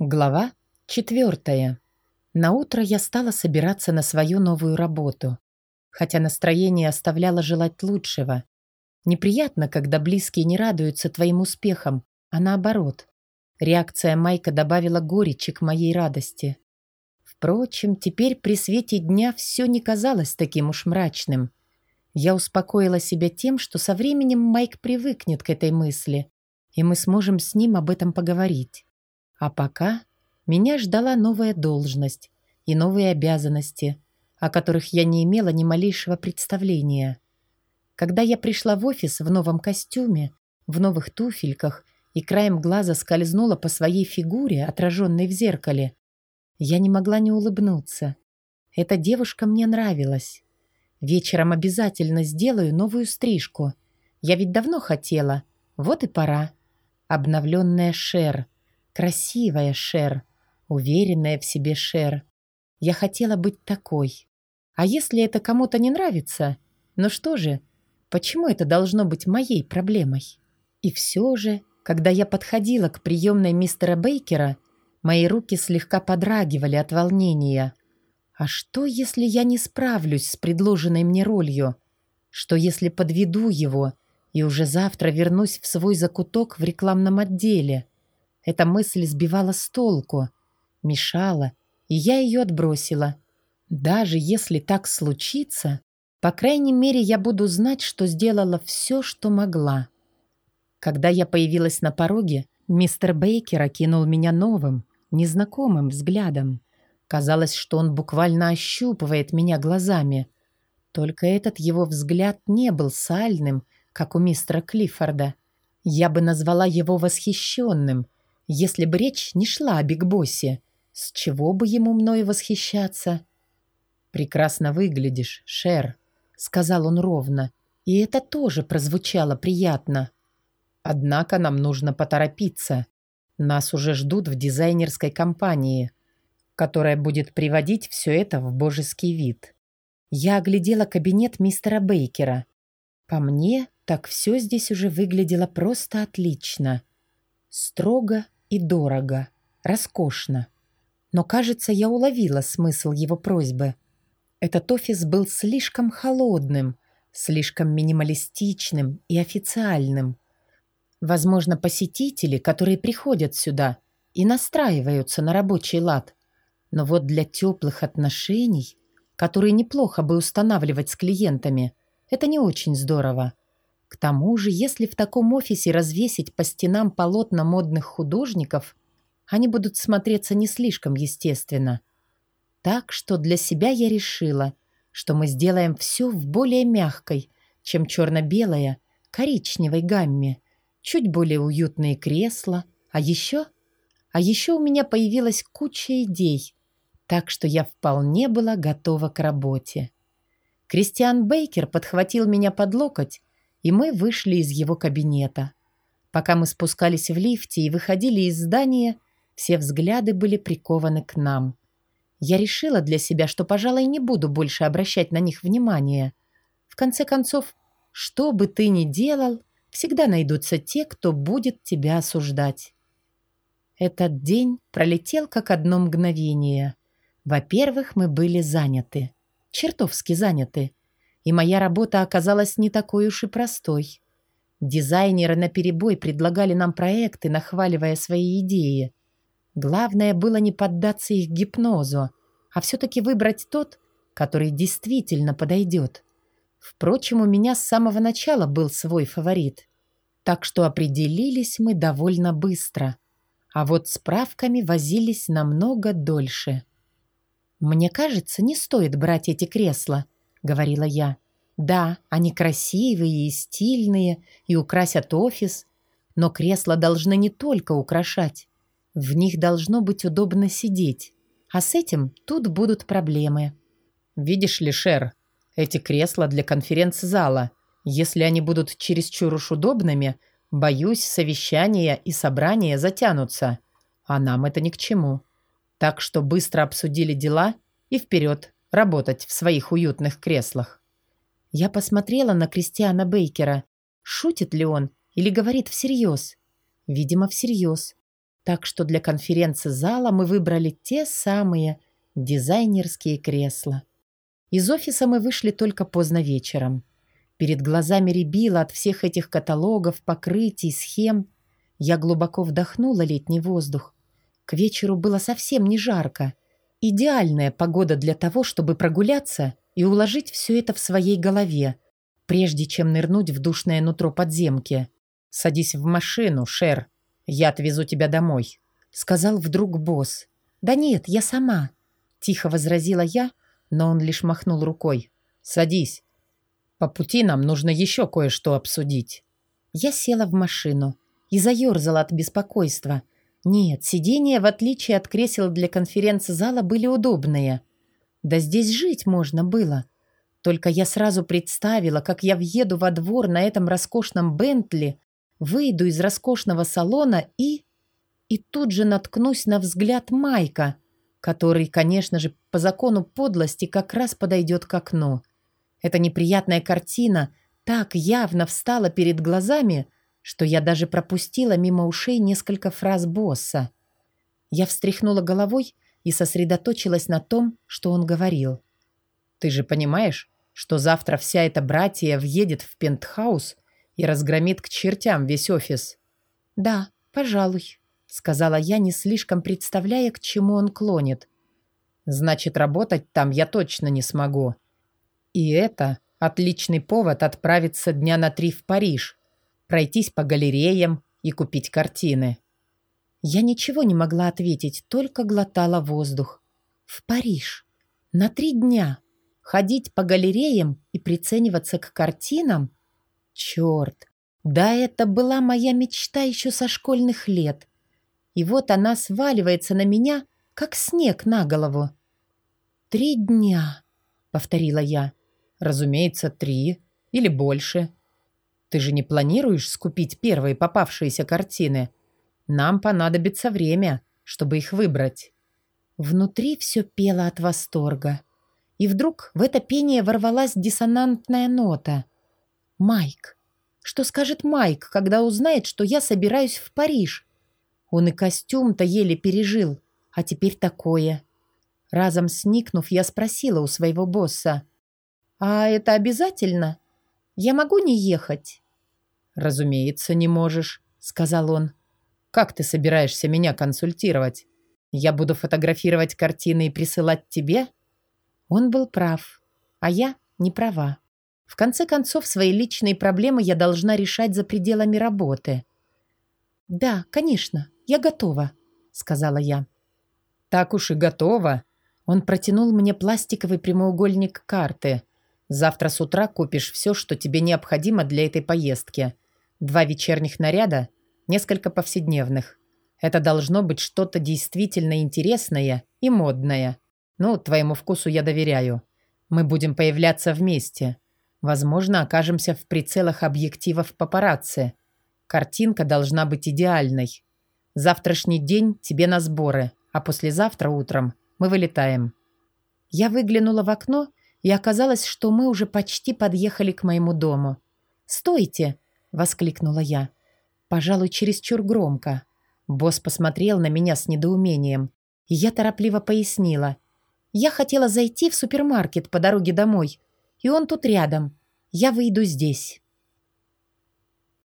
Глава четвертая. На утро я стала собираться на свою новую работу, хотя настроение оставляло желать лучшего. Неприятно, когда близкие не радуются твоим успехам, а наоборот. Реакция Майка добавила горечи к моей радости. Впрочем, теперь при свете дня все не казалось таким уж мрачным. Я успокоила себя тем, что со временем Майк привыкнет к этой мысли, и мы сможем с ним об этом поговорить. А пока меня ждала новая должность и новые обязанности, о которых я не имела ни малейшего представления. Когда я пришла в офис в новом костюме, в новых туфельках и краем глаза скользнула по своей фигуре, отраженной в зеркале, я не могла не улыбнуться. Эта девушка мне нравилась. Вечером обязательно сделаю новую стрижку. Я ведь давно хотела. Вот и пора. Обновленная Шер — Красивая Шер, уверенная в себе Шер. Я хотела быть такой. А если это кому-то не нравится? Ну что же, почему это должно быть моей проблемой? И все же, когда я подходила к приемной мистера Бейкера, мои руки слегка подрагивали от волнения. А что, если я не справлюсь с предложенной мне ролью? Что, если подведу его и уже завтра вернусь в свой закуток в рекламном отделе? Эта мысль сбивала с толку, мешала, и я ее отбросила. Даже если так случится, по крайней мере, я буду знать, что сделала все, что могла. Когда я появилась на пороге, мистер Бейкер окинул меня новым, незнакомым взглядом. Казалось, что он буквально ощупывает меня глазами. Только этот его взгляд не был сальным, как у мистера Клиффорда. Я бы назвала его восхищенным — если бы речь не шла о Биг Боссе, с чего бы ему мною восхищаться? «Прекрасно выглядишь, Шер», — сказал он ровно, и это тоже прозвучало приятно. «Однако нам нужно поторопиться. Нас уже ждут в дизайнерской компании, которая будет приводить все это в божеский вид». Я оглядела кабинет мистера Бейкера. По мне, так все здесь уже выглядело просто отлично. Строго и дорого, роскошно. Но, кажется, я уловила смысл его просьбы. Этот офис был слишком холодным, слишком минималистичным и официальным. Возможно, посетители, которые приходят сюда и настраиваются на рабочий лад. Но вот для теплых отношений, которые неплохо бы устанавливать с клиентами, это не очень здорово. К тому же, если в таком офисе развесить по стенам полотна модных художников, они будут смотреться не слишком естественно. Так что для себя я решила, что мы сделаем все в более мягкой, чем черно-белая, коричневой гамме, чуть более уютные кресла, а еще... А еще у меня появилась куча идей, так что я вполне была готова к работе. Кристиан Бейкер подхватил меня под локоть и мы вышли из его кабинета. Пока мы спускались в лифте и выходили из здания, все взгляды были прикованы к нам. Я решила для себя, что, пожалуй, не буду больше обращать на них внимания. В конце концов, что бы ты ни делал, всегда найдутся те, кто будет тебя осуждать. Этот день пролетел как одно мгновение. Во-первых, мы были заняты. Чертовски заняты и моя работа оказалась не такой уж и простой. Дизайнеры наперебой предлагали нам проекты, нахваливая свои идеи. Главное было не поддаться их гипнозу, а все-таки выбрать тот, который действительно подойдет. Впрочем, у меня с самого начала был свой фаворит. Так что определились мы довольно быстро. А вот справками возились намного дольше. «Мне кажется, не стоит брать эти кресла», — говорила я. «Да, они красивые и стильные, и украсят офис, но кресла должны не только украшать. В них должно быть удобно сидеть. А с этим тут будут проблемы». «Видишь ли, Шер, эти кресла для конференц-зала. Если они будут чересчур уж удобными, боюсь, совещания и собрания затянутся. А нам это ни к чему. Так что быстро обсудили дела и вперед работать в своих уютных креслах. Я посмотрела на Кристиана Бейкера. Шутит ли он или говорит всерьез? Видимо, всерьез. Так что для конференц-зала мы выбрали те самые дизайнерские кресла. Из офиса мы вышли только поздно вечером. Перед глазами рябило от всех этих каталогов, покрытий, схем. Я глубоко вдохнула летний воздух. К вечеру было совсем не жарко. Идеальная погода для того, чтобы прогуляться и уложить все это в своей голове, прежде чем нырнуть в душное нутро подземки. «Садись в машину, Шер. Я отвезу тебя домой», — сказал вдруг босс. «Да нет, я сама», — тихо возразила я, но он лишь махнул рукой. «Садись. По пути нам нужно еще кое-что обсудить». Я села в машину и заерзала от беспокойства. Нет, сиденья, в отличие от кресел для конференц-зала, были удобные. Да здесь жить можно было. Только я сразу представила, как я въеду во двор на этом роскошном Бентли, выйду из роскошного салона и... И тут же наткнусь на взгляд Майка, который, конечно же, по закону подлости как раз подойдет к окну. Эта неприятная картина так явно встала перед глазами, что я даже пропустила мимо ушей несколько фраз босса. Я встряхнула головой и сосредоточилась на том, что он говорил. «Ты же понимаешь, что завтра вся эта братья въедет в пентхаус и разгромит к чертям весь офис?» «Да, пожалуй», — сказала я, не слишком представляя, к чему он клонит. «Значит, работать там я точно не смогу. И это отличный повод отправиться дня на три в Париж, пройтись по галереям и купить картины. Я ничего не могла ответить, только глотала воздух. В Париж. На три дня. Ходить по галереям и прицениваться к картинам? Черт! Да это была моя мечта еще со школьных лет. И вот она сваливается на меня, как снег на голову. «Три дня», — повторила я. «Разумеется, три или больше. Ты же не планируешь скупить первые попавшиеся картины? Нам понадобится время, чтобы их выбрать». Внутри все пело от восторга. И вдруг в это пение ворвалась диссонантная нота. «Майк! Что скажет Майк, когда узнает, что я собираюсь в Париж? Он и костюм-то еле пережил, а теперь такое». Разом сникнув, я спросила у своего босса. «А это обязательно?» Я могу не ехать?» «Разумеется, не можешь», — сказал он. «Как ты собираешься меня консультировать? Я буду фотографировать картины и присылать тебе?» Он был прав, а я не права. В конце концов, свои личные проблемы я должна решать за пределами работы. «Да, конечно, я готова», — сказала я. «Так уж и готова». Он протянул мне пластиковый прямоугольник карты. Завтра с утра купишь все, что тебе необходимо для этой поездки. Два вечерних наряда, несколько повседневных. Это должно быть что-то действительно интересное и модное. Ну, твоему вкусу я доверяю. Мы будем появляться вместе. Возможно, окажемся в прицелах объективов папарацци. Картинка должна быть идеальной. Завтрашний день тебе на сборы, а послезавтра утром мы вылетаем. Я выглянула в окно и оказалось, что мы уже почти подъехали к моему дому. «Стойте!» — воскликнула я. Пожалуй, чересчур громко. Босс посмотрел на меня с недоумением, я торопливо пояснила. «Я хотела зайти в супермаркет по дороге домой, и он тут рядом. Я выйду здесь».